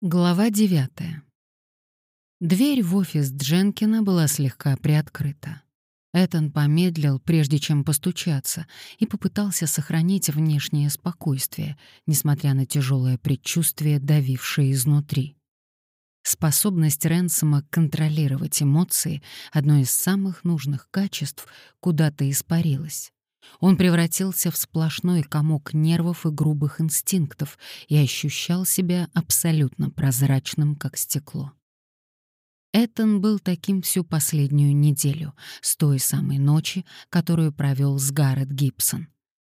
Глава девятая. Дверь в офис Дженкина была слегка приоткрыта. Этон помедлил, прежде чем постучаться, и попытался сохранить внешнее спокойствие, несмотря на тяжелое предчувствие, давившее изнутри. Способность Ренсома контролировать эмоции, одно из самых нужных качеств, куда-то испарилась. Он превратился в сплошной комок нервов и грубых инстинктов и ощущал себя абсолютно прозрачным, как стекло. Этон был таким всю последнюю неделю, с той самой ночи, которую провел с Гаррет Гибсон.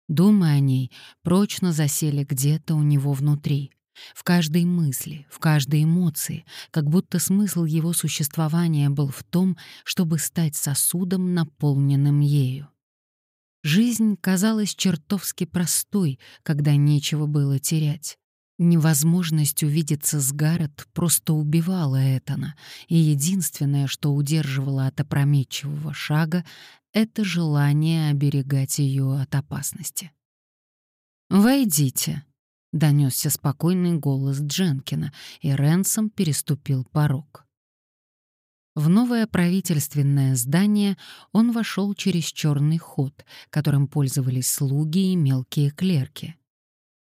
Думы о ней прочно засели где-то у него внутри, в каждой мысли, в каждой эмоции, как будто смысл его существования был в том, чтобы стать сосудом, наполненным ею. Жизнь казалась чертовски простой, когда нечего было терять. Невозможность увидеться с Гаррет просто убивала Этана, и единственное, что удерживало от опрометчивого шага, это желание оберегать ее от опасности. «Войдите», — донесся спокойный голос Дженкина, и Ренсом переступил порог. В новое правительственное здание он вошел через черный ход, которым пользовались слуги и мелкие клерки.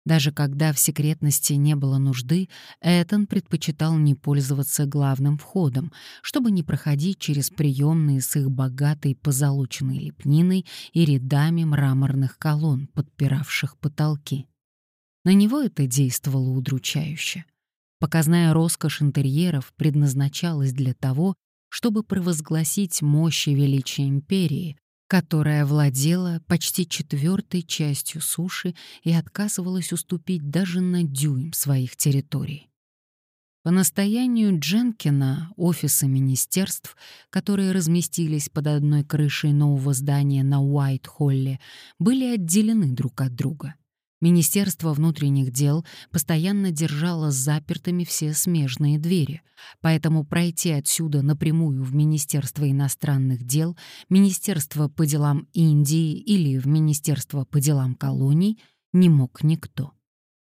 Даже когда в секретности не было нужды, Этон предпочитал не пользоваться главным входом, чтобы не проходить через приемные с их богатой позолоченной лепниной и рядами мраморных колонн, подпиравших потолки. На него это действовало удручающе. Показная роскошь интерьеров предназначалась для того, чтобы провозгласить мощь и величие империи, которая владела почти четвертой частью суши и отказывалась уступить даже на дюйм своих территорий. По настоянию Дженкина офисы министерств, которые разместились под одной крышей нового здания на Уайт-Холле, были отделены друг от друга — Министерство внутренних дел постоянно держало запертыми все смежные двери, поэтому пройти отсюда напрямую в Министерство иностранных дел, Министерство по делам Индии или в Министерство по делам колоний не мог никто.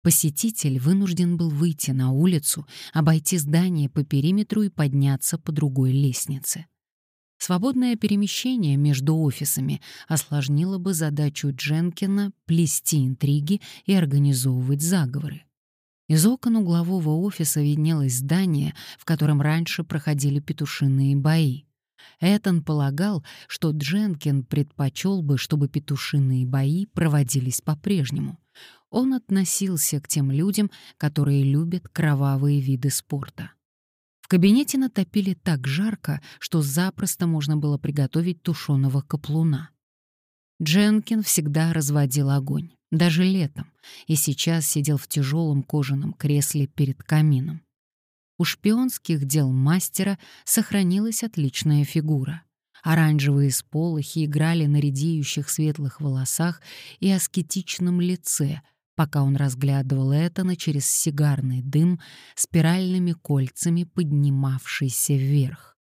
Посетитель вынужден был выйти на улицу, обойти здание по периметру и подняться по другой лестнице. Свободное перемещение между офисами осложнило бы задачу Дженкина плести интриги и организовывать заговоры. Из окон углового офиса виднелось здание, в котором раньше проходили петушиные бои. Этон полагал, что Дженкин предпочел бы, чтобы петушиные бои проводились по-прежнему. Он относился к тем людям, которые любят кровавые виды спорта кабинете натопили так жарко, что запросто можно было приготовить тушеного каплуна. Дженкин всегда разводил огонь, даже летом, и сейчас сидел в тяжелом кожаном кресле перед камином. У шпионских дел мастера сохранилась отличная фигура. Оранжевые сполохи играли на редеющих светлых волосах и аскетичном лице, пока он разглядывал Этана через сигарный дым спиральными кольцами, поднимавшийся вверх.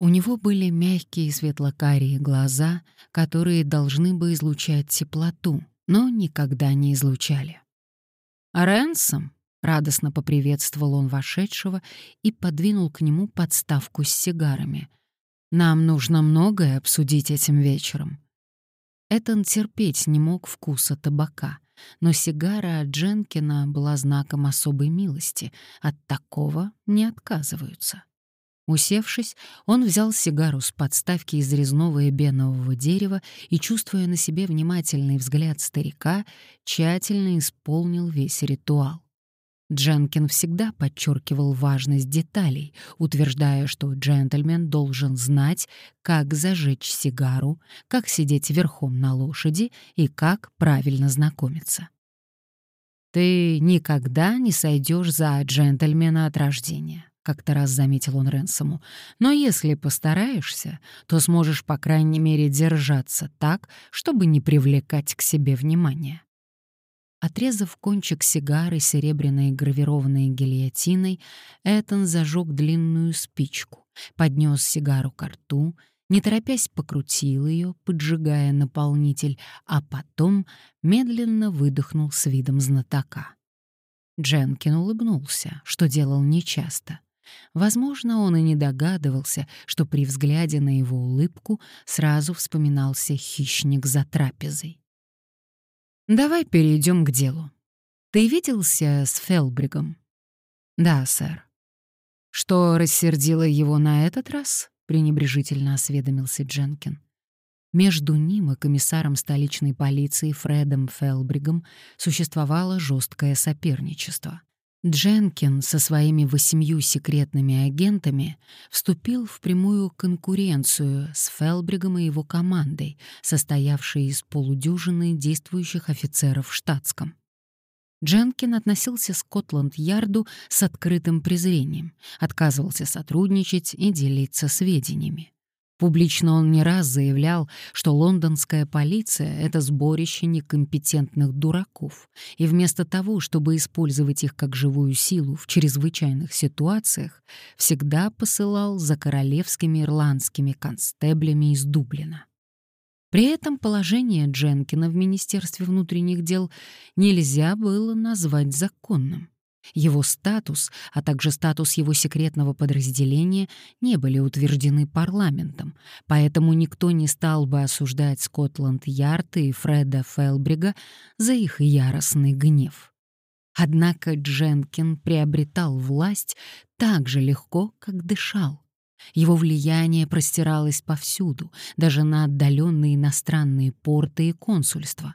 У него были мягкие светлокарие глаза, которые должны бы излучать теплоту, но никогда не излучали. «Рэнсом?» — радостно поприветствовал он вошедшего и подвинул к нему подставку с сигарами. «Нам нужно многое обсудить этим вечером». Этан терпеть не мог вкуса табака — но сигара от Дженкина была знаком особой милости, от такого не отказываются. Усевшись, он взял сигару с подставки из резного эбенового дерева и, чувствуя на себе внимательный взгляд старика, тщательно исполнил весь ритуал. Дженкин всегда подчеркивал важность деталей, утверждая, что джентльмен должен знать, как зажечь сигару, как сидеть верхом на лошади и как правильно знакомиться. «Ты никогда не сойдешь за джентльмена от рождения», — как-то раз заметил он Ренсому. «Но если постараешься, то сможешь, по крайней мере, держаться так, чтобы не привлекать к себе внимания». Отрезав кончик сигары серебряной гравированной гильотиной, Этан зажег длинную спичку, поднес сигару к рту, не торопясь покрутил ее, поджигая наполнитель, а потом медленно выдохнул с видом знатока. Дженкин улыбнулся, что делал нечасто. Возможно, он и не догадывался, что при взгляде на его улыбку сразу вспоминался хищник за трапезой. «Давай перейдем к делу. Ты виделся с Фелбригом?» «Да, сэр». «Что рассердило его на этот раз?» — пренебрежительно осведомился Дженкин. Между ним и комиссаром столичной полиции Фредом Фелбригом существовало жесткое соперничество — Дженкин со своими восемью секретными агентами вступил в прямую конкуренцию с Фелбригом и его командой, состоявшей из полудюжины действующих офицеров в штатском. Дженкин относился к Скотланд-Ярду с открытым презрением, отказывался сотрудничать и делиться сведениями. Публично он не раз заявлял, что лондонская полиция — это сборище некомпетентных дураков, и вместо того, чтобы использовать их как живую силу в чрезвычайных ситуациях, всегда посылал за королевскими ирландскими констеблями из Дублина. При этом положение Дженкина в Министерстве внутренних дел нельзя было назвать законным. Его статус, а также статус его секретного подразделения не были утверждены парламентом, поэтому никто не стал бы осуждать Скотланд-Ярд и Фреда Фелбрига за их яростный гнев. Однако Дженкин приобретал власть так же легко, как дышал. Его влияние простиралось повсюду, даже на отдаленные иностранные порты и консульства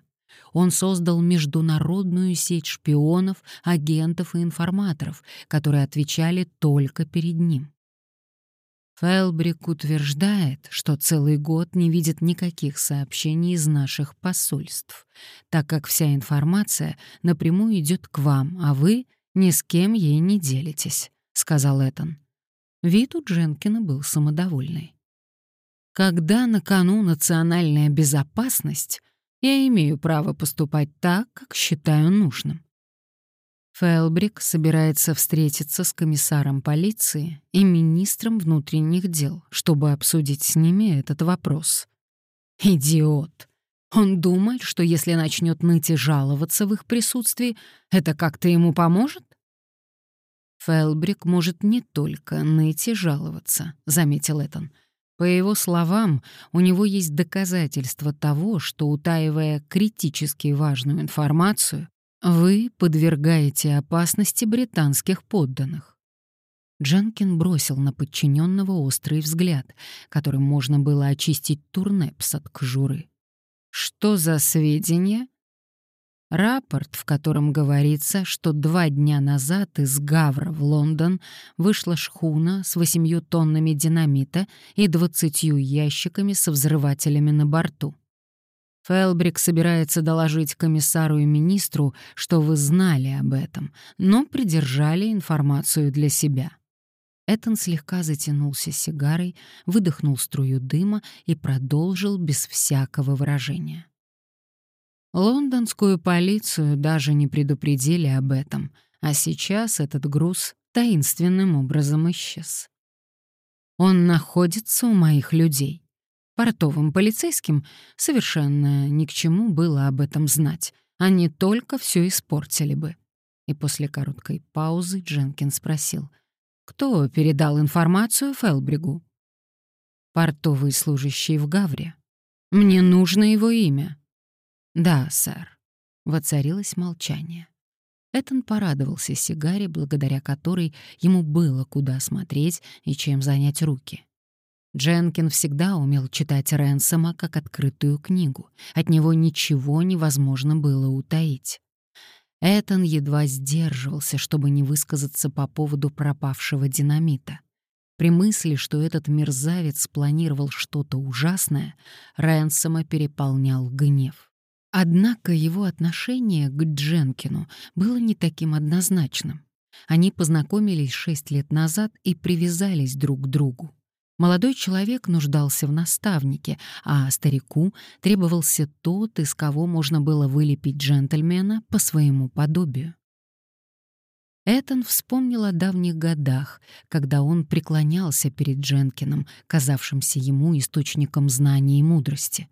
он создал международную сеть шпионов, агентов и информаторов, которые отвечали только перед ним. Фелбрик утверждает, что целый год не видит никаких сообщений из наших посольств, так как вся информация напрямую идет к вам, а вы ни с кем ей не делитесь, — сказал Этан. Вид у Дженкина был самодовольный. Когда на кону национальная безопасность, я имею право поступать так, как считаю нужным. Фелбрик собирается встретиться с комиссаром полиции и министром внутренних дел, чтобы обсудить с ними этот вопрос. Идиот! Он думает, что если начнет ныть и жаловаться в их присутствии, это как-то ему поможет? Фелбрик может не только ныть и жаловаться, заметил Этан. По его словам, у него есть доказательства того, что, утаивая критически важную информацию, вы подвергаете опасности британских подданных. Дженкин бросил на подчиненного острый взгляд, которым можно было очистить турнепс от кожуры. «Что за сведения?» Рапорт, в котором говорится, что два дня назад из Гавра в Лондон вышла шхуна с восемью тоннами динамита и двадцатью ящиками со взрывателями на борту. Фелбрик собирается доложить комиссару и министру, что вы знали об этом, но придержали информацию для себя. Этон слегка затянулся сигарой, выдохнул струю дыма и продолжил без всякого выражения. Лондонскую полицию даже не предупредили об этом, а сейчас этот груз таинственным образом исчез. Он находится у моих людей. Портовым полицейским совершенно ни к чему было об этом знать. Они только все испортили бы. И после короткой паузы Дженкин спросил, кто передал информацию Фелбригу? Портовый служащий в Гавре. Мне нужно его имя. «Да, сэр». Воцарилось молчание. Этон порадовался сигаре, благодаря которой ему было куда смотреть и чем занять руки. Дженкин всегда умел читать Ренсома как открытую книгу. От него ничего невозможно было утаить. Этон едва сдерживался, чтобы не высказаться по поводу пропавшего динамита. При мысли, что этот мерзавец спланировал что-то ужасное, Ренсома переполнял гнев. Однако его отношение к Дженкину было не таким однозначным. Они познакомились шесть лет назад и привязались друг к другу. Молодой человек нуждался в наставнике, а старику требовался тот, из кого можно было вылепить джентльмена по своему подобию. Этон вспомнил о давних годах, когда он преклонялся перед Дженкином, казавшимся ему источником знаний и мудрости.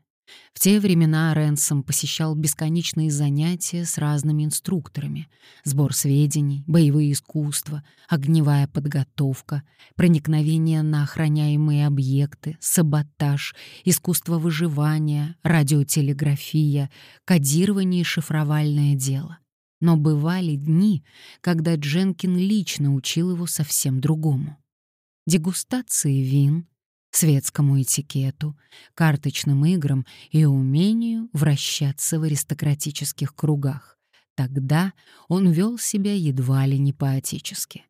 В те времена Ренсом посещал бесконечные занятия с разными инструкторами. Сбор сведений, боевые искусства, огневая подготовка, проникновение на охраняемые объекты, саботаж, искусство выживания, радиотелеграфия, кодирование и шифровальное дело. Но бывали дни, когда Дженкин лично учил его совсем другому. Дегустации вин, светскому этикету, карточным играм и умению вращаться в аристократических кругах. Тогда он вел себя едва ли не поотечески.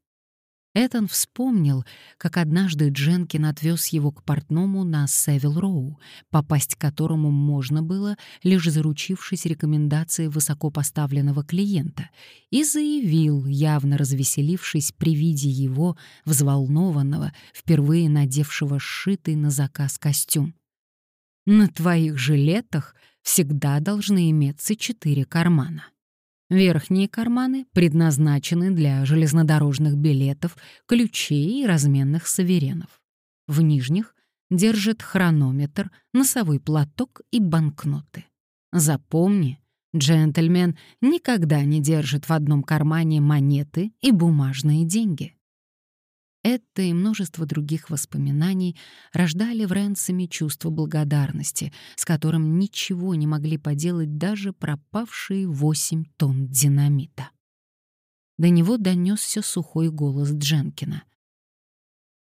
Этон вспомнил, как однажды Дженкин отвез его к портному на Севил-Роу, попасть к которому можно было, лишь заручившись рекомендацией высокопоставленного клиента, и заявил, явно развеселившись при виде его, взволнованного, впервые надевшего сшитый на заказ костюм. «На твоих жилетах всегда должны иметься четыре кармана». Верхние карманы предназначены для железнодорожных билетов, ключей и разменных саверенов. В нижних держит хронометр, носовой платок и банкноты. Запомни, джентльмен никогда не держит в одном кармане монеты и бумажные деньги. Это и множество других воспоминаний рождали в Ренсоме чувство благодарности, с которым ничего не могли поделать даже пропавшие восемь тонн динамита. До него донесся сухой голос Дженкина.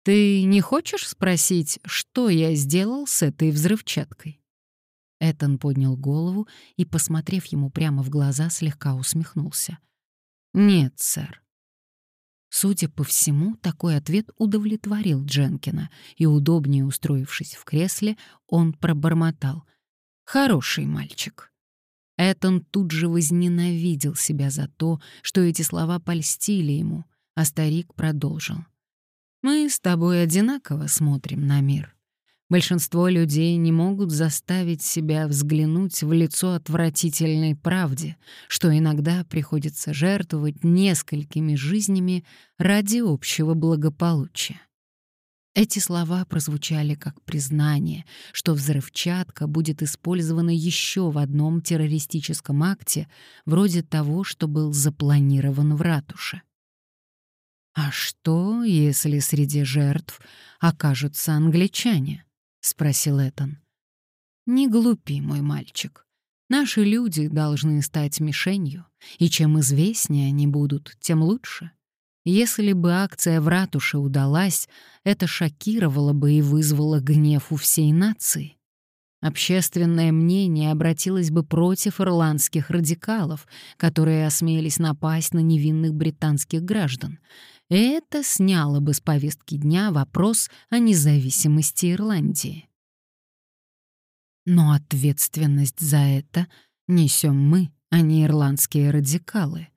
«Ты не хочешь спросить, что я сделал с этой взрывчаткой?» Этон поднял голову и, посмотрев ему прямо в глаза, слегка усмехнулся. «Нет, сэр. Судя по всему, такой ответ удовлетворил Дженкина, и, удобнее устроившись в кресле, он пробормотал. «Хороший мальчик». Этон тут же возненавидел себя за то, что эти слова польстили ему, а старик продолжил. «Мы с тобой одинаково смотрим на мир. Большинство людей не могут заставить себя взглянуть в лицо отвратительной правде, что иногда приходится жертвовать несколькими жизнями ради общего благополучия. Эти слова прозвучали как признание, что взрывчатка будет использована еще в одном террористическом акте, вроде того, что был запланирован в ратуше. А что, если среди жертв окажутся англичане? — спросил Этан. «Не глупи, мой мальчик. Наши люди должны стать мишенью, и чем известнее они будут, тем лучше. Если бы акция в ратуше удалась, это шокировало бы и вызвало гнев у всей нации. Общественное мнение обратилось бы против ирландских радикалов, которые осмелились напасть на невинных британских граждан, это сняло бы с повестки дня вопрос о независимости Ирландии. Но ответственность за это несем мы, а не ирландские радикалы,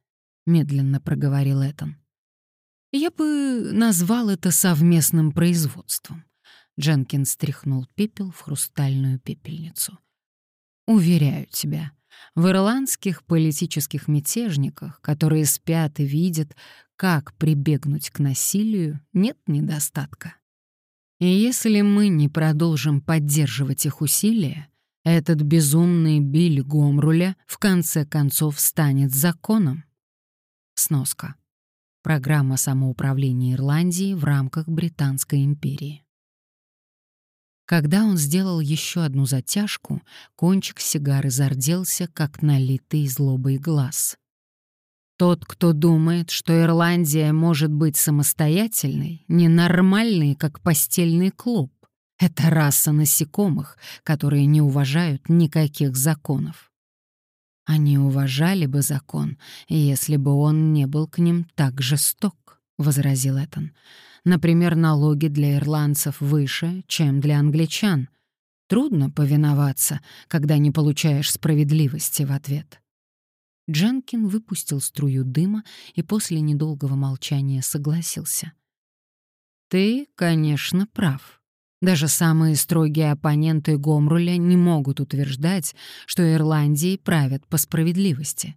медленно проговорил Этан. Я бы назвал это совместным производством. Дженкинс стряхнул пепел в хрустальную пепельницу. Уверяю тебя, в ирландских политических мятежниках, которые спят и видят, как прибегнуть к насилию, нет недостатка. И если мы не продолжим поддерживать их усилия, этот безумный Биль Гомруля в конце концов станет законом. Сноска. Программа самоуправления Ирландии в рамках Британской империи. Когда он сделал еще одну затяжку, кончик сигары зарделся, как налитый злобой глаз. Тот, кто думает, что Ирландия может быть самостоятельной, ненормальный, как постельный клуб. Это раса насекомых, которые не уважают никаких законов. Они уважали бы закон, если бы он не был к ним так жесток, — возразил Этан. Например, налоги для ирландцев выше, чем для англичан. Трудно повиноваться, когда не получаешь справедливости в ответ. Джанкин выпустил струю дыма и после недолгого молчания согласился. «Ты, конечно, прав. Даже самые строгие оппоненты Гомруля не могут утверждать, что Ирландией правят по справедливости.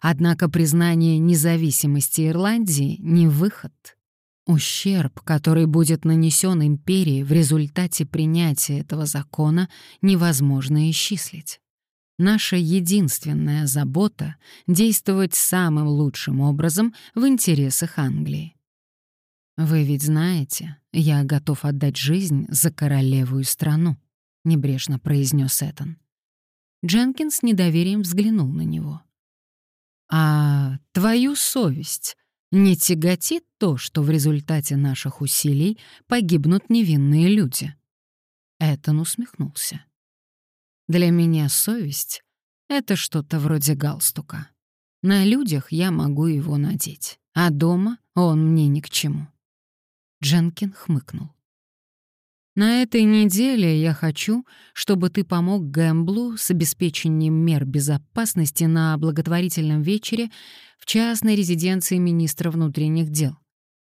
Однако признание независимости Ирландии — не выход. Ущерб, который будет нанесен империи в результате принятия этого закона, невозможно исчислить. Наша единственная забота — действовать самым лучшим образом в интересах Англии. «Вы ведь знаете, я готов отдать жизнь за королеву страну», — небрежно произнес Этан. Дженкинс с недоверием взглянул на него. «А твою совесть не тяготит то, что в результате наших усилий погибнут невинные люди?» Этон усмехнулся. «Для меня совесть — это что-то вроде галстука. На людях я могу его надеть, а дома он мне ни к чему». Дженкин хмыкнул. На этой неделе я хочу, чтобы ты помог Гэмблу с обеспечением мер безопасности на благотворительном вечере в частной резиденции министра внутренних дел.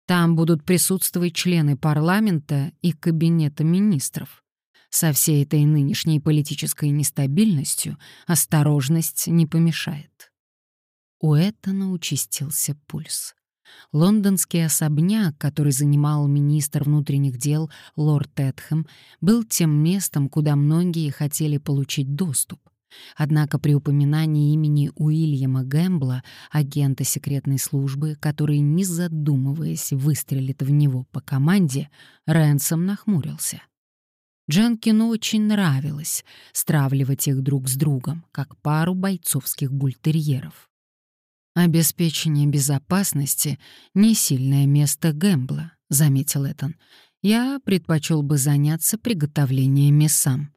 Там будут присутствовать члены парламента и кабинета министров. Со всей этой нынешней политической нестабильностью осторожность не помешает. У Этана участился пульс. Лондонский особняк, который занимал министр внутренних дел лорд Тетхэм, был тем местом, куда многие хотели получить доступ. Однако при упоминании имени Уильяма Гэмбла, агента секретной службы, который, не задумываясь, выстрелит в него по команде, Рэнсом нахмурился. Дженкину очень нравилось стравливать их друг с другом, как пару бойцовских бультерьеров. «Обеспечение безопасности — не сильное место Гэмбла», — заметил Этан. «Я предпочел бы заняться приготовлениями сам».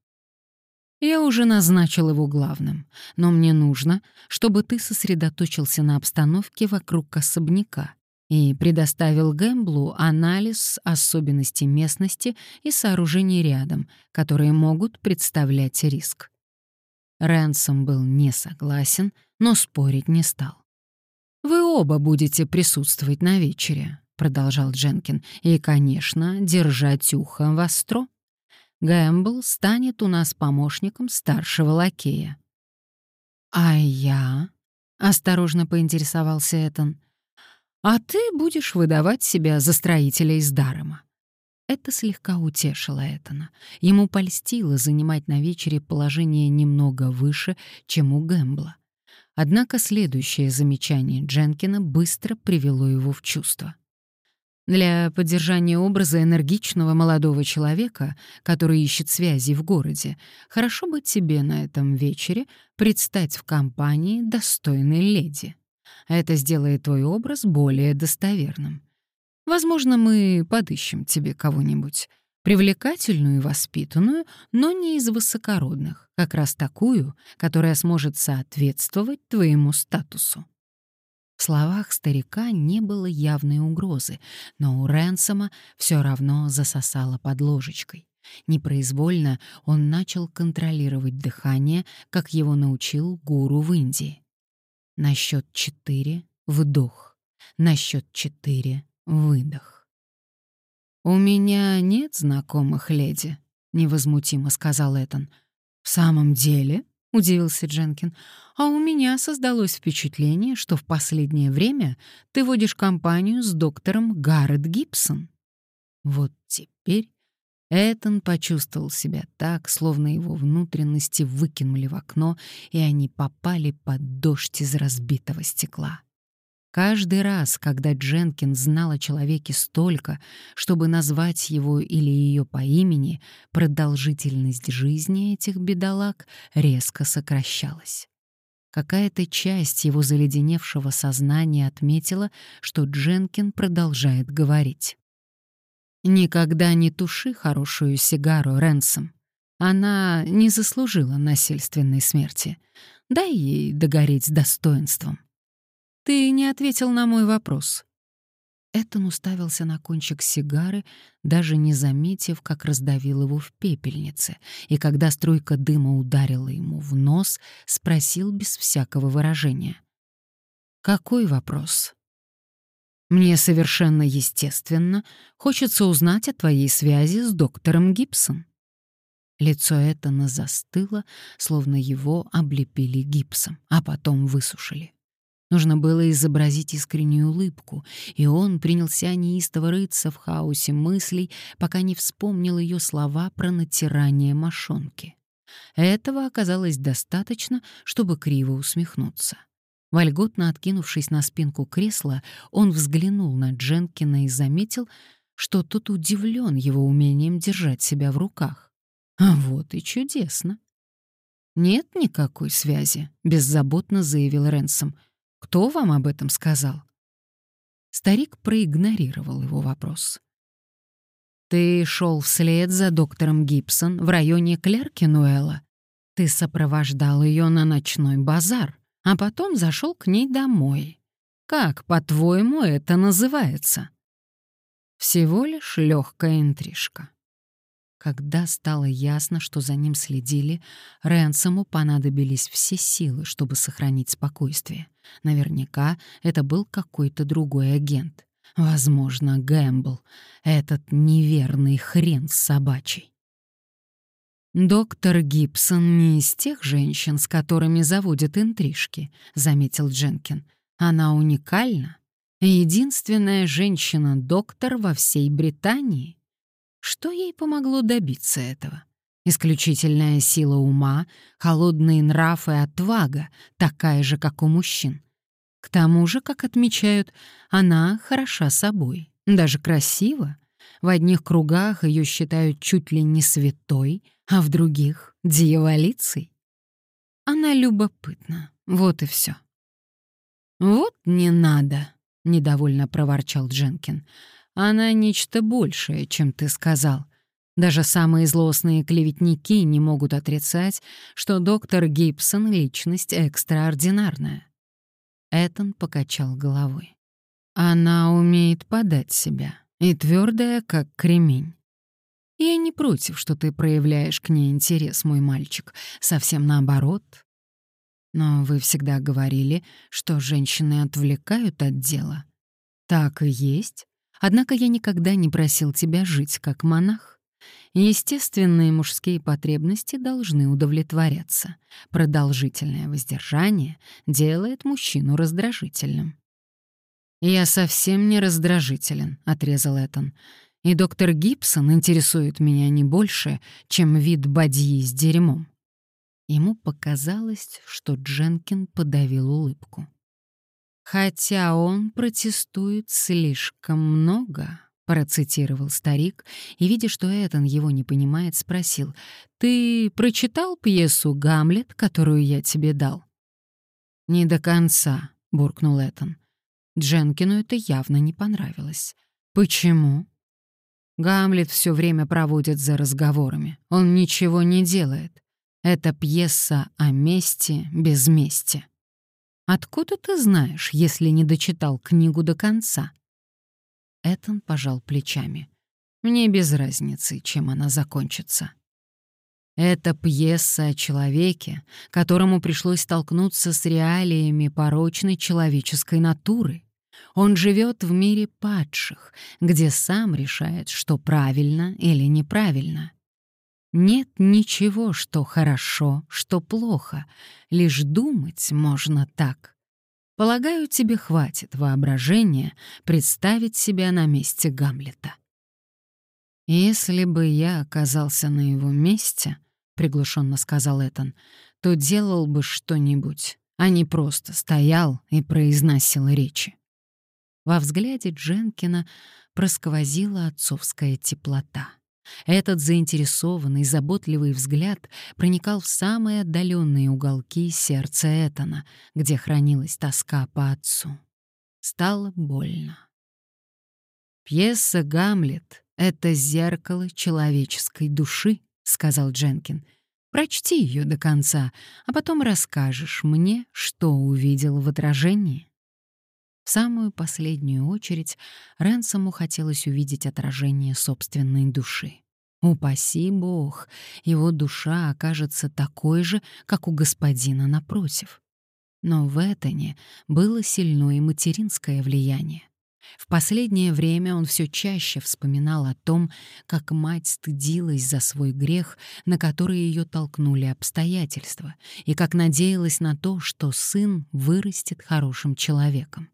«Я уже назначил его главным, но мне нужно, чтобы ты сосредоточился на обстановке вокруг особняка и предоставил Гэмблу анализ особенностей местности и сооружений рядом, которые могут представлять риск». Рэнсом был не согласен, но спорить не стал. «Вы оба будете присутствовать на вечере», — продолжал Дженкин, «и, конечно, держать ухо востро. Гэмбл станет у нас помощником старшего лакея». «А я?» — осторожно поинтересовался Этан. «А ты будешь выдавать себя за строителя из Дарома». Это слегка утешило Этана. Ему польстило занимать на вечере положение немного выше, чем у Гэмбла. Однако следующее замечание Дженкина быстро привело его в чувство. Для поддержания образа энергичного молодого человека, который ищет связи в городе, хорошо бы тебе на этом вечере предстать в компании достойной леди. Это сделает твой образ более достоверным. Возможно, мы подыщем тебе кого-нибудь привлекательную и воспитанную, но не из высокородных, как раз такую, которая сможет соответствовать твоему статусу. В словах старика не было явной угрозы, но у Ренсома все равно засосало под ложечкой. Непроизвольно он начал контролировать дыхание, как его научил гуру в Индии. На счет четыре — вдох, на счет четыре — выдох. «У меня нет знакомых леди», — невозмутимо сказал Этан. «В самом деле?» — удивился Дженкин. «А у меня создалось впечатление, что в последнее время ты водишь компанию с доктором Гаррет Гибсон». Вот теперь Этан почувствовал себя так, словно его внутренности выкинули в окно, и они попали под дождь из разбитого стекла. Каждый раз, когда Дженкин знал о человеке столько, чтобы назвать его или ее по имени, продолжительность жизни этих бедолаг резко сокращалась. Какая-то часть его заледеневшего сознания отметила, что Дженкин продолжает говорить. «Никогда не туши хорошую сигару, Ренсом. Она не заслужила насильственной смерти. Дай ей догореть с достоинством». Ты не ответил на мой вопрос. Этон уставился на кончик сигары, даже не заметив, как раздавил его в пепельнице, и когда струйка дыма ударила ему в нос, спросил без всякого выражения. «Какой вопрос?» «Мне совершенно естественно хочется узнать о твоей связи с доктором Гибсон». Лицо Этана застыло, словно его облепили гипсом, а потом высушили. Нужно было изобразить искреннюю улыбку, и он принялся неистово рыться в хаосе мыслей, пока не вспомнил ее слова про натирание мошонки. Этого оказалось достаточно, чтобы криво усмехнуться. Вольготно откинувшись на спинку кресла, он взглянул на Дженкина и заметил, что тот удивлен его умением держать себя в руках. А вот и чудесно. «Нет никакой связи», — беззаботно заявил Ренсом. «Кто вам об этом сказал?» Старик проигнорировал его вопрос. «Ты шел вслед за доктором Гибсон в районе Клеркинуэла. Ты сопровождал ее на ночной базар, а потом зашел к ней домой. Как, по-твоему, это называется?» Всего лишь легкая интрижка. Когда стало ясно, что за ним следили, Ренсому понадобились все силы, чтобы сохранить спокойствие. Наверняка это был какой-то другой агент. Возможно, Гэмбл, этот неверный хрен с собачий. «Доктор Гибсон не из тех женщин, с которыми заводят интрижки», — заметил Дженкин. «Она уникальна. Единственная женщина-доктор во всей Британии». Что ей помогло добиться этого? Исключительная сила ума, холодные нрав и отвага, такая же, как у мужчин. К тому же, как отмечают, она хороша собой, даже красива. В одних кругах ее считают чуть ли не святой, а в других — дьяволицей. Она любопытна, вот и все. «Вот не надо», — недовольно проворчал Дженкин. Она нечто большее, чем ты сказал. Даже самые злостные клеветники не могут отрицать, что доктор Гибсон — личность экстраординарная. Этон покачал головой. Она умеет подать себя, и твердая, как кремень. Я не против, что ты проявляешь к ней интерес, мой мальчик, совсем наоборот. Но вы всегда говорили, что женщины отвлекают от дела. Так и есть. Однако я никогда не просил тебя жить как монах. Естественные мужские потребности должны удовлетворяться. Продолжительное воздержание делает мужчину раздражительным. «Я совсем не раздражителен», — отрезал Этон. «И доктор Гибсон интересует меня не больше, чем вид бадьи с дерьмом». Ему показалось, что Дженкин подавил улыбку. «Хотя он протестует слишком много», — процитировал старик, и, видя, что Этан его не понимает, спросил, «Ты прочитал пьесу «Гамлет», которую я тебе дал?» «Не до конца», — буркнул Этан. Дженкину это явно не понравилось. «Почему?» Гамлет все время проводит за разговорами. Он ничего не делает. Это пьеса о мести без мести. Откуда ты знаешь, если не дочитал книгу до конца?» Этон пожал плечами. «Мне без разницы, чем она закончится». Это пьеса о человеке, которому пришлось столкнуться с реалиями порочной человеческой натуры. Он живет в мире падших, где сам решает, что правильно или неправильно. Нет ничего, что хорошо, что плохо, лишь думать можно так. Полагаю, тебе хватит воображения представить себя на месте Гамлета. «Если бы я оказался на его месте», — приглушенно сказал Этан, «то делал бы что-нибудь, а не просто стоял и произносил речи». Во взгляде Дженкина просквозила отцовская теплота. Этот заинтересованный, заботливый взгляд проникал в самые отдаленные уголки сердца Этана, где хранилась тоска по отцу. Стало больно. «Пьеса «Гамлет» — это зеркало человеческой души», — сказал Дженкин. «Прочти ее до конца, а потом расскажешь мне, что увидел в отражении». В самую последнюю очередь Ренсому хотелось увидеть отражение собственной души. Упаси бог, его душа окажется такой же, как у господина напротив. Но в Этоне было сильное материнское влияние. В последнее время он все чаще вспоминал о том, как мать стыдилась за свой грех, на который ее толкнули обстоятельства, и как надеялась на то, что сын вырастет хорошим человеком.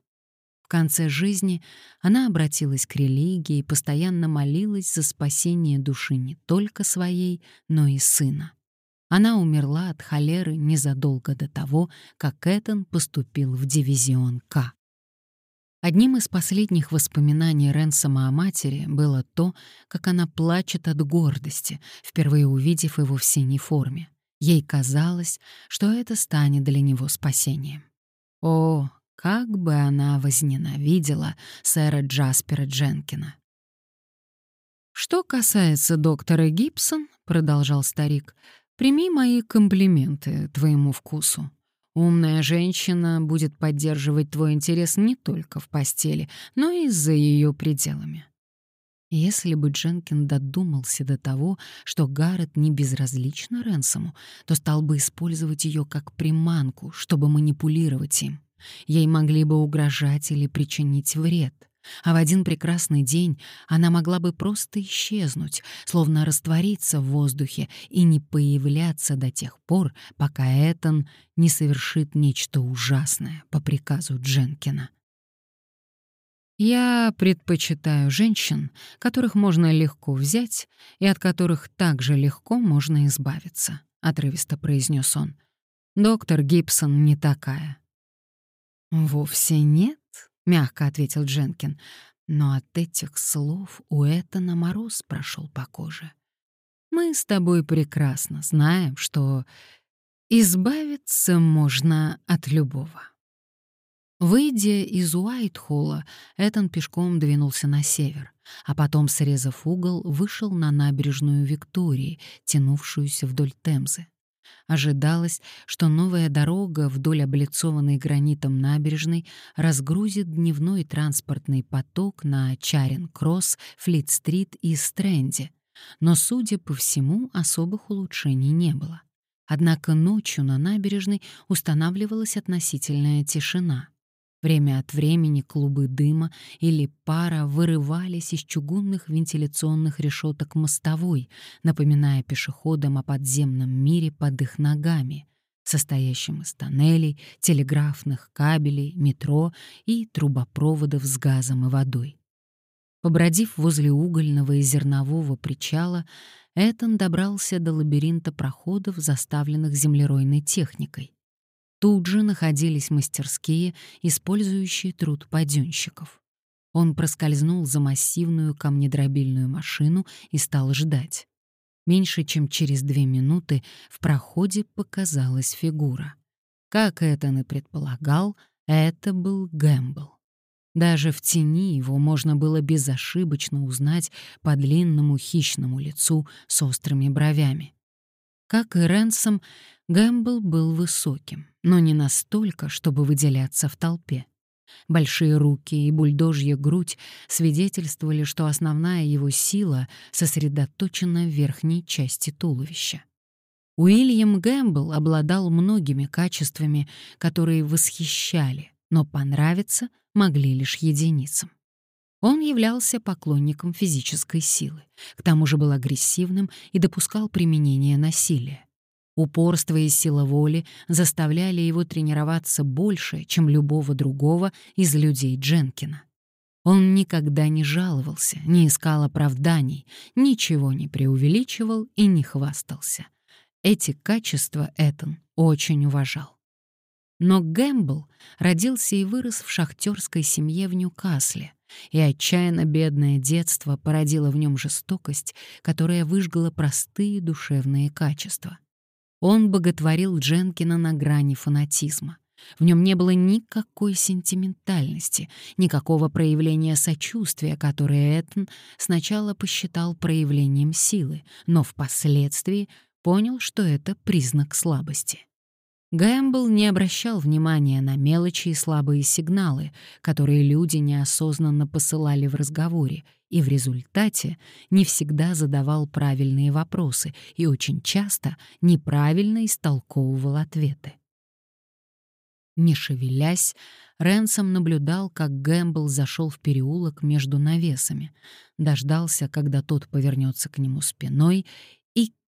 В конце жизни она обратилась к религии и постоянно молилась за спасение души не только своей, но и сына. Она умерла от холеры незадолго до того, как Этан поступил в дивизион К. Одним из последних воспоминаний Ренсома о матери было то, как она плачет от гордости, впервые увидев его в синей форме. Ей казалось, что это станет для него спасением. О, как бы она возненавидела сэра Джаспера Дженкина. «Что касается доктора Гибсон», — продолжал старик, — «прими мои комплименты твоему вкусу. Умная женщина будет поддерживать твой интерес не только в постели, но и за ее пределами. Если бы Дженкин додумался до того, что Гаррет не безразлична Ренсому, то стал бы использовать ее как приманку, чтобы манипулировать им. Ей могли бы угрожать или причинить вред а в один прекрасный день она могла бы просто исчезнуть, словно раствориться в воздухе и не появляться до тех пор, пока Этан не совершит нечто ужасное по приказу Дженкина. «Я предпочитаю женщин, которых можно легко взять и от которых также легко можно избавиться», — отрывисто произнес он. «Доктор Гибсон не такая». «Вовсе нет», мягко ответил Дженкин. Но от этих слов у Этана мороз прошел по коже. Мы с тобой прекрасно знаем, что избавиться можно от любого. Выйдя из Уайтхолла, Этан пешком двинулся на север, а потом, срезав угол, вышел на набережную Виктории, тянувшуюся вдоль Темзы. Ожидалось, что новая дорога вдоль облицованной гранитом набережной разгрузит дневной транспортный поток на Чаринг-Кросс, Флит-стрит и Стрэнде, но, судя по всему, особых улучшений не было. Однако ночью на набережной устанавливалась относительная тишина. Время от времени клубы дыма или пара вырывались из чугунных вентиляционных решеток мостовой, напоминая пешеходам о подземном мире под их ногами, состоящем из тоннелей, телеграфных кабелей, метро и трубопроводов с газом и водой. Побродив возле угольного и зернового причала, Этан добрался до лабиринта проходов, заставленных землеройной техникой. Тут же находились мастерские, использующие труд паденщиков. Он проскользнул за массивную камнедробильную машину и стал ждать. Меньше чем через две минуты в проходе показалась фигура. Как Этан и предполагал, это был Гэмбл. Даже в тени его можно было безошибочно узнать по длинному хищному лицу с острыми бровями. Как и Ренсом, Гэмбл был высоким, но не настолько, чтобы выделяться в толпе. Большие руки и бульдожья грудь свидетельствовали, что основная его сила сосредоточена в верхней части туловища. Уильям Гэмбл обладал многими качествами, которые восхищали, но понравиться могли лишь единицам. Он являлся поклонником физической силы, к тому же был агрессивным и допускал применение насилия. Упорство и сила воли заставляли его тренироваться больше, чем любого другого из людей Дженкина. Он никогда не жаловался, не искал оправданий, ничего не преувеличивал и не хвастался. Эти качества Этон очень уважал. Но Гэмбл родился и вырос в шахтерской семье в Ньюкасле, и отчаянно бедное детство породило в нем жестокость, которая выжгла простые душевные качества. Он боготворил Дженкина на грани фанатизма. В нем не было никакой сентиментальности, никакого проявления сочувствия, которое Этн сначала посчитал проявлением силы, но впоследствии понял, что это признак слабости. Гэмбл не обращал внимания на мелочи и слабые сигналы, которые люди неосознанно посылали в разговоре, и в результате не всегда задавал правильные вопросы и очень часто неправильно истолковывал ответы. Не шевелясь, Ренсом наблюдал, как Гэмбл зашел в переулок между навесами, дождался, когда тот повернется к нему спиной,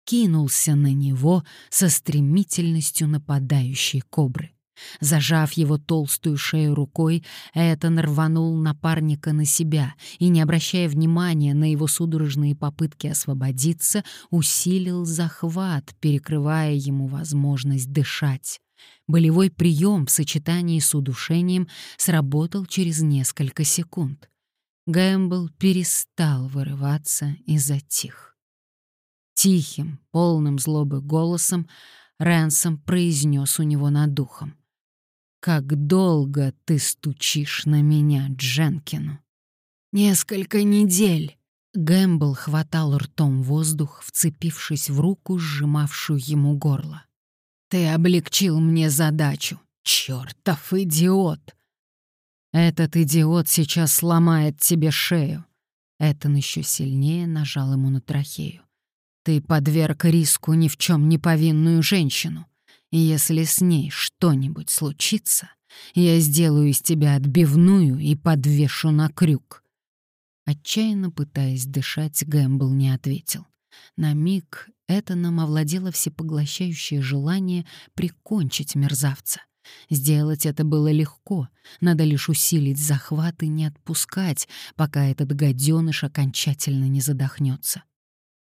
кинулся на него со стремительностью нападающей кобры. Зажав его толстую шею рукой, Этан рванул напарника на себя и, не обращая внимания на его судорожные попытки освободиться, усилил захват, перекрывая ему возможность дышать. Болевой прием в сочетании с удушением сработал через несколько секунд. Гэмбл перестал вырываться и затих. Тихим, полным злобы голосом Рэнсом произнес у него над духом. «Как долго ты стучишь на меня, Дженкину?» «Несколько недель». Гэмбл хватал ртом воздух, вцепившись в руку, сжимавшую ему горло. Ты облегчил мне задачу. Чёртов идиот! Этот идиот сейчас сломает тебе шею. Этон еще сильнее нажал ему на трахею. Ты подверг риску ни в чем не повинную женщину. И если с ней что-нибудь случится, я сделаю из тебя отбивную и подвешу на крюк. Отчаянно пытаясь дышать, Гэмбл не ответил. На миг это нам овладело всепоглощающее желание прикончить мерзавца. Сделать это было легко, надо лишь усилить захват и не отпускать, пока этот гаденыш окончательно не задохнется.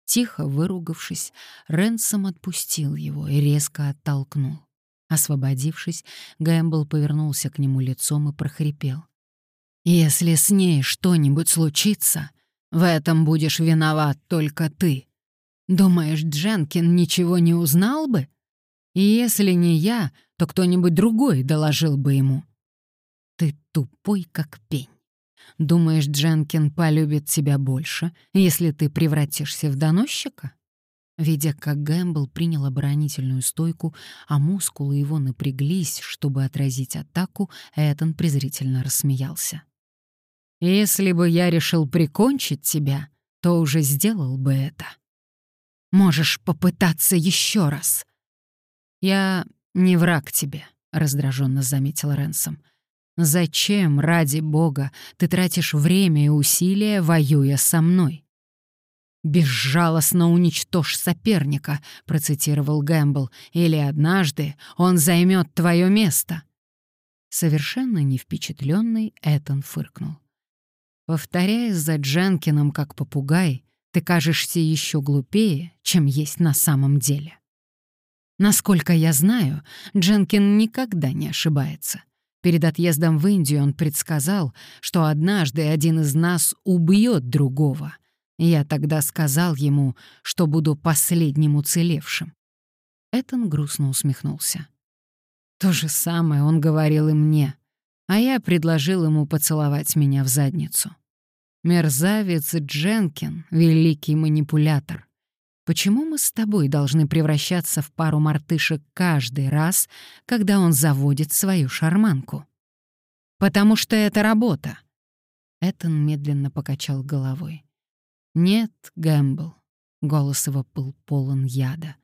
Тихо выругавшись, Ренсом отпустил его и резко оттолкнул. Освободившись, Гэмбл повернулся к нему лицом и прохрипел. «Если с ней что-нибудь случится, в этом будешь виноват только ты. Думаешь, Дженкин ничего не узнал бы? И если не я, то кто-нибудь другой доложил бы ему. Ты тупой, как пень. Думаешь, Дженкин полюбит тебя больше, если ты превратишься в доносчика? Видя, как Гэмбл принял оборонительную стойку, а мускулы его напряглись, чтобы отразить атаку, Этан презрительно рассмеялся. «Если бы я решил прикончить тебя, то уже сделал бы это. Можешь попытаться еще раз». «Я не враг тебе», — раздраженно заметил Ренсом. «Зачем, ради бога, ты тратишь время и усилия, воюя со мной?» «Безжалостно уничтожь соперника», — процитировал Гэмбл, «или однажды он займет твое место». Совершенно не впечатленный Этан фыркнул. Повторяя за Дженкином как попугай, ты кажешься еще глупее, чем есть на самом деле. Насколько я знаю, Дженкин никогда не ошибается. Перед отъездом в Индию он предсказал, что однажды один из нас убьет другого. Я тогда сказал ему, что буду последним уцелевшим. Этон грустно усмехнулся. То же самое он говорил и мне, а я предложил ему поцеловать меня в задницу. Мерзавец Дженкин — великий манипулятор. Почему мы с тобой должны превращаться в пару мартышек каждый раз, когда он заводит свою шарманку? Потому что это работа. Этон медленно покачал головой. Нет, Гэмбл. Голос его был полон яда.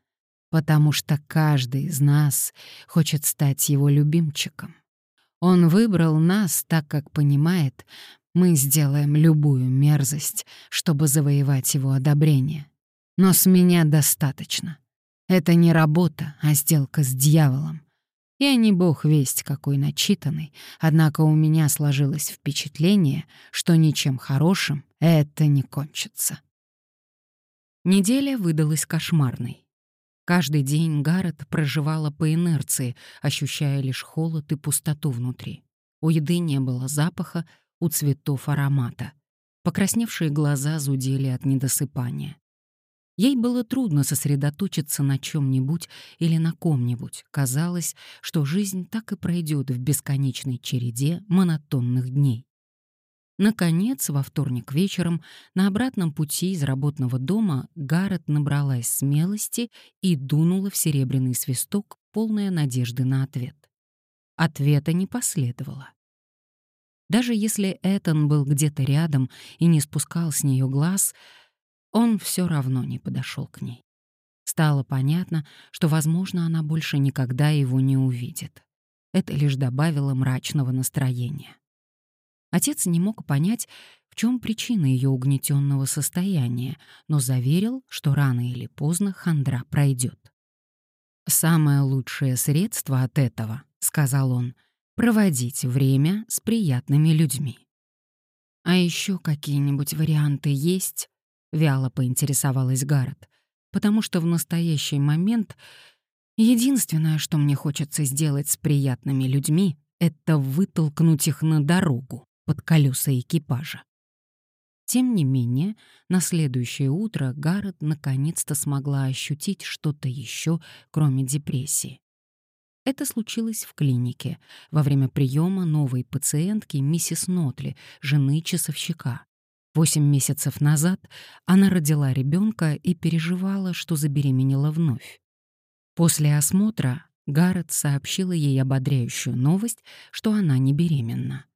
Потому что каждый из нас хочет стать его любимчиком. Он выбрал нас так, как понимает, мы сделаем любую мерзость, чтобы завоевать его одобрение. Но с меня достаточно. Это не работа, а сделка с дьяволом. Я не бог весть какой начитанный, однако у меня сложилось впечатление, что ничем хорошим это не кончится. Неделя выдалась кошмарной. Каждый день Гаррет проживала по инерции, ощущая лишь холод и пустоту внутри. У еды не было запаха, у цветов аромата. Покрасневшие глаза зудели от недосыпания. Ей было трудно сосредоточиться на чем-нибудь или на ком-нибудь. Казалось, что жизнь так и пройдет в бесконечной череде монотонных дней. Наконец, во вторник вечером, на обратном пути из работного дома Гаррет набралась смелости и дунула в серебряный свисток, полная надежды на ответ. Ответа не последовало. Даже если Этан был где-то рядом и не спускал с нее глаз, он все равно не подошел к ней. Стало понятно, что, возможно, она больше никогда его не увидит. Это лишь добавило мрачного настроения. Отец не мог понять, в чем причина ее угнетенного состояния, но заверил, что рано или поздно хандра пройдет. «Самое лучшее средство от этого», — сказал он, — «проводить время с приятными людьми». «А еще какие-нибудь варианты есть?» — вяло поинтересовалась Гаррет, потому что в настоящий момент единственное, что мне хочется сделать с приятными людьми, это вытолкнуть их на дорогу под колеса экипажа. Тем не менее, на следующее утро Гаррет наконец-то смогла ощутить что-то еще, кроме депрессии. Это случилось в клинике во время приема новой пациентки миссис Нотли, жены часовщика. Восемь месяцев назад она родила ребенка и переживала, что забеременела вновь. После осмотра Гаррет сообщила ей ободряющую новость, что она не беременна.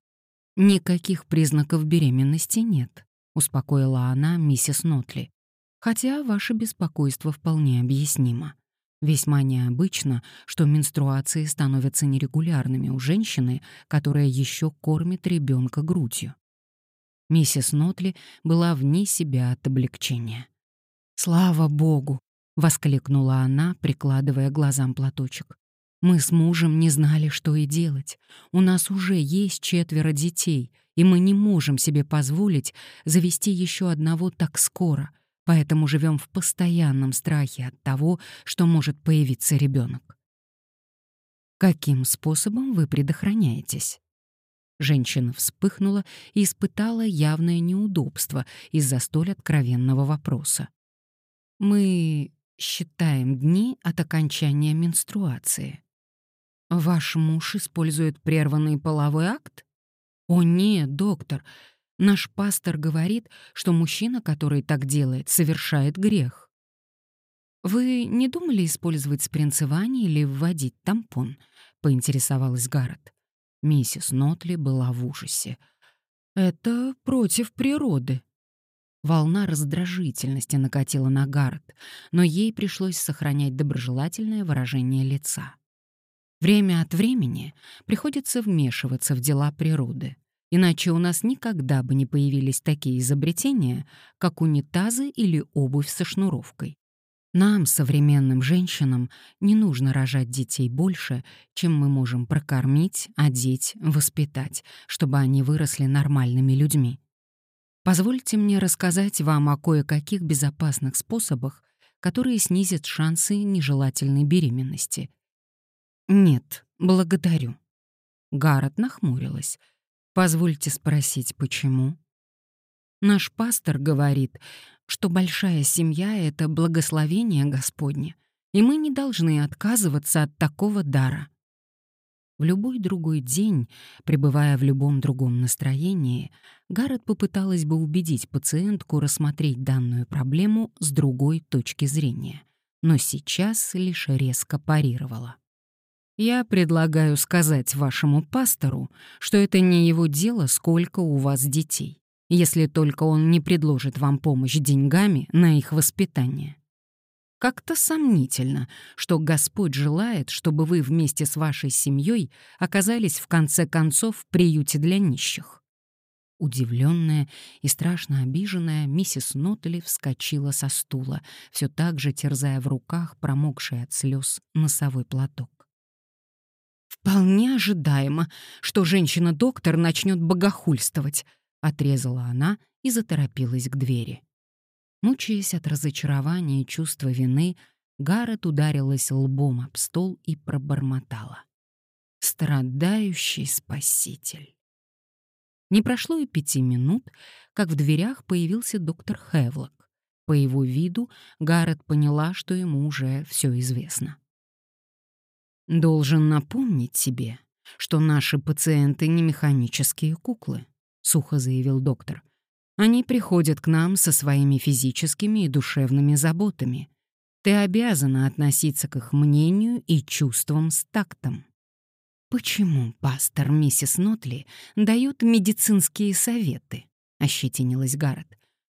«Никаких признаков беременности нет», — успокоила она миссис Нотли. «Хотя ваше беспокойство вполне объяснимо. Весьма необычно, что менструации становятся нерегулярными у женщины, которая еще кормит ребенка грудью». Миссис Нотли была вне себя от облегчения. «Слава богу!» — воскликнула она, прикладывая глазам платочек. Мы с мужем не знали, что и делать. У нас уже есть четверо детей, и мы не можем себе позволить завести еще одного так скоро, поэтому живем в постоянном страхе от того, что может появиться ребенок. Каким способом вы предохраняетесь? Женщина вспыхнула и испытала явное неудобство из-за столь откровенного вопроса. Мы считаем дни от окончания менструации. Ваш муж использует прерванный половой акт? О нет, доктор. Наш пастор говорит, что мужчина, который так делает, совершает грех. Вы не думали использовать спринцевание или вводить тампон? поинтересовалась Гаррет. Миссис Нотли была в ужасе. Это против природы. Волна раздражительности накатила на Гаррет, но ей пришлось сохранять доброжелательное выражение лица. Время от времени приходится вмешиваться в дела природы, иначе у нас никогда бы не появились такие изобретения, как унитазы или обувь со шнуровкой. Нам, современным женщинам, не нужно рожать детей больше, чем мы можем прокормить, одеть, воспитать, чтобы они выросли нормальными людьми. Позвольте мне рассказать вам о кое-каких безопасных способах, которые снизят шансы нежелательной беременности — «Нет, благодарю». Гаррет нахмурилась. «Позвольте спросить, почему?» «Наш пастор говорит, что большая семья — это благословение Господне, и мы не должны отказываться от такого дара». В любой другой день, пребывая в любом другом настроении, Гаррет попыталась бы убедить пациентку рассмотреть данную проблему с другой точки зрения, но сейчас лишь резко парировала. Я предлагаю сказать вашему пастору, что это не его дело, сколько у вас детей, если только он не предложит вам помощь деньгами на их воспитание. Как-то сомнительно, что Господь желает, чтобы вы вместе с вашей семьей оказались в конце концов в приюте для нищих. Удивленная и страшно обиженная, миссис Нотли вскочила со стула, все так же терзая в руках промокший от слез носовой платок. «Вполне ожидаемо, что женщина-доктор начнет богохульствовать», — отрезала она и заторопилась к двери. Мучаясь от разочарования и чувства вины, Гаррет ударилась лбом об стол и пробормотала. «Страдающий спаситель». Не прошло и пяти минут, как в дверях появился доктор Хевлок. По его виду Гаррет поняла, что ему уже все известно. «Должен напомнить тебе, что наши пациенты не механические куклы», — сухо заявил доктор. «Они приходят к нам со своими физическими и душевными заботами. Ты обязана относиться к их мнению и чувствам с тактом». «Почему пастор миссис Нотли дает медицинские советы?» — ощетинилась Гаррет.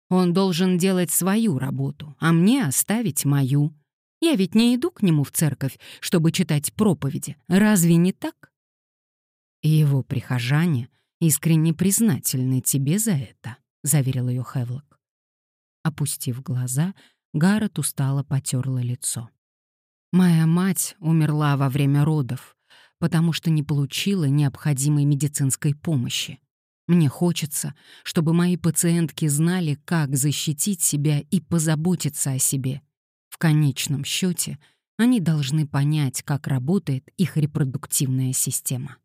«Он должен делать свою работу, а мне оставить мою. Я ведь не иду к нему в церковь, чтобы читать проповеди. Разве не так? Его прихожане искренне признательны тебе за это, заверил ее Хевлок. Опустив глаза, Гаррет устало потерла лицо. Моя мать умерла во время родов, потому что не получила необходимой медицинской помощи. Мне хочется, чтобы мои пациентки знали, как защитить себя и позаботиться о себе. В конечном счете, они должны понять, как работает их репродуктивная система.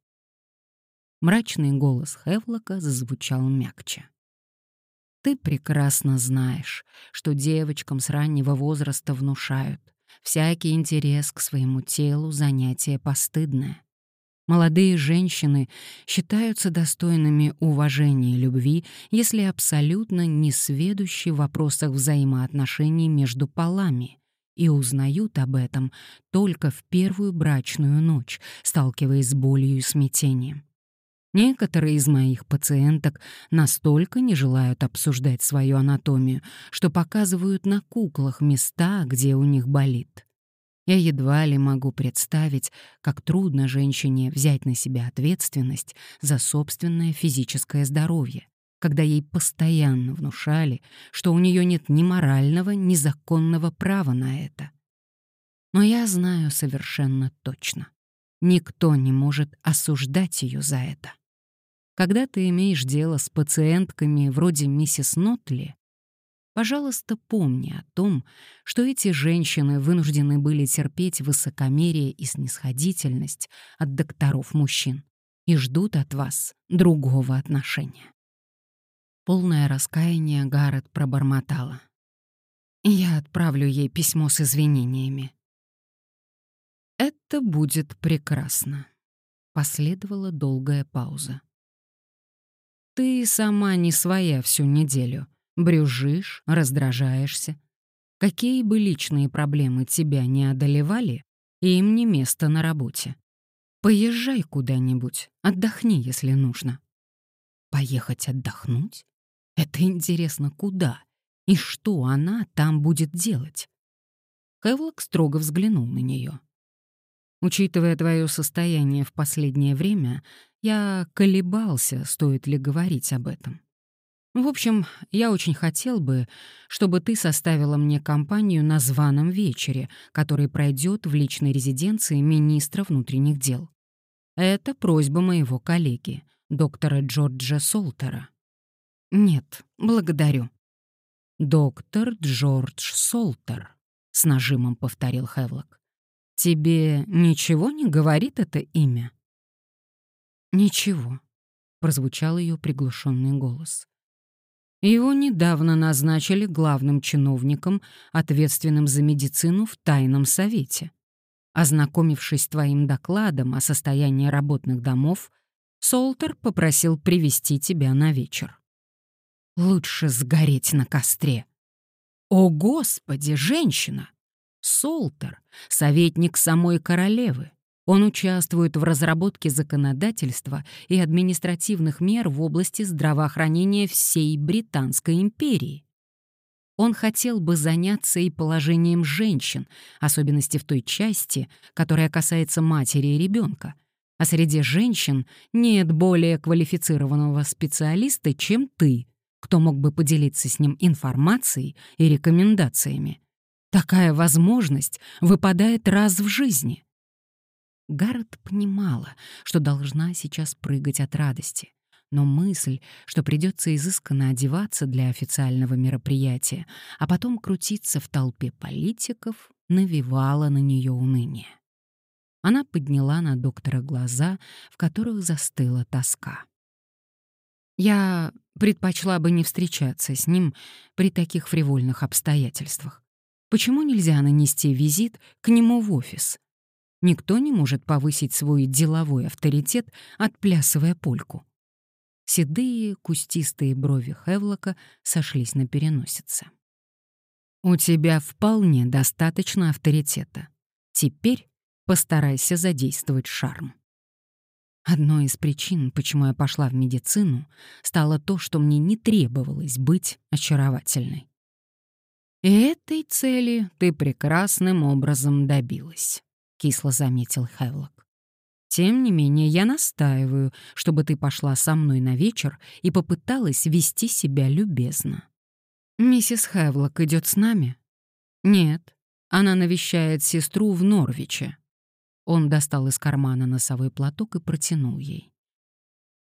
Мрачный голос Хевлока зазвучал мягче. Ты прекрасно знаешь, что девочкам с раннего возраста внушают. Всякий интерес к своему телу — занятие постыдное. Молодые женщины считаются достойными уважения и любви, если абсолютно не сведущи в вопросах взаимоотношений между полами и узнают об этом только в первую брачную ночь, сталкиваясь с болью и смятением. Некоторые из моих пациенток настолько не желают обсуждать свою анатомию, что показывают на куклах места, где у них болит. Я едва ли могу представить, как трудно женщине взять на себя ответственность за собственное физическое здоровье, когда ей постоянно внушали, что у нее нет ни морального, ни законного права на это. Но я знаю совершенно точно. Никто не может осуждать ее за это. Когда ты имеешь дело с пациентками вроде миссис Нотли, Пожалуйста, помни о том, что эти женщины вынуждены были терпеть высокомерие и снисходительность от докторов мужчин и ждут от вас другого отношения. Полное раскаяние Гаррет пробормотала. «Я отправлю ей письмо с извинениями». «Это будет прекрасно», — последовала долгая пауза. «Ты сама не своя всю неделю», Брюжишь, раздражаешься. Какие бы личные проблемы тебя не одолевали, им не место на работе. Поезжай куда-нибудь, отдохни, если нужно. Поехать отдохнуть? Это интересно, куда? И что она там будет делать? Хевлок строго взглянул на нее. Учитывая твое состояние в последнее время, я колебался, стоит ли говорить об этом. В общем, я очень хотел бы, чтобы ты составила мне компанию на званом вечере, который пройдет в личной резиденции министра внутренних дел. Это просьба моего коллеги, доктора Джорджа Солтера. Нет, благодарю. Доктор Джордж Солтер, с нажимом повторил Хевлок. Тебе ничего не говорит это имя? Ничего, прозвучал ее приглушенный голос. Его недавно назначили главным чиновником, ответственным за медицину в Тайном Совете. Ознакомившись с твоим докладом о состоянии работных домов, Солтер попросил привести тебя на вечер. Лучше сгореть на костре. О, Господи, женщина! Солтер — советник самой королевы. Он участвует в разработке законодательства и административных мер в области здравоохранения всей Британской империи. Он хотел бы заняться и положением женщин, особенности в той части, которая касается матери и ребенка. А среди женщин нет более квалифицированного специалиста, чем ты, кто мог бы поделиться с ним информацией и рекомендациями. Такая возможность выпадает раз в жизни. Гаррет понимала, что должна сейчас прыгать от радости. Но мысль, что придется изысканно одеваться для официального мероприятия, а потом крутиться в толпе политиков, навевала на нее уныние. Она подняла на доктора глаза, в которых застыла тоска. «Я предпочла бы не встречаться с ним при таких фривольных обстоятельствах. Почему нельзя нанести визит к нему в офис?» Никто не может повысить свой деловой авторитет, отплясывая польку. Седые кустистые брови Хевлока сошлись на переносице. «У тебя вполне достаточно авторитета. Теперь постарайся задействовать шарм». Одной из причин, почему я пошла в медицину, стало то, что мне не требовалось быть очаровательной. И этой цели ты прекрасным образом добилась кисло заметил Хевлок. Тем не менее, я настаиваю, чтобы ты пошла со мной на вечер и попыталась вести себя любезно. Миссис Хевлок идет с нами? Нет, она навещает сестру в Норвиче. Он достал из кармана носовой платок и протянул ей.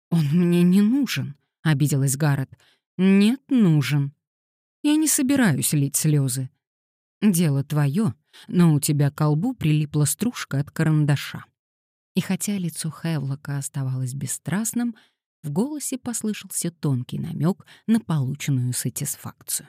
«Он мне не нужен», — обиделась Гаррет. «Нет, нужен. Я не собираюсь лить слезы. Дело твое, но у тебя к колбу прилипла стружка от карандаша». И хотя лицо Хевлока оставалось бесстрастным, в голосе послышался тонкий намек на полученную сатисфакцию.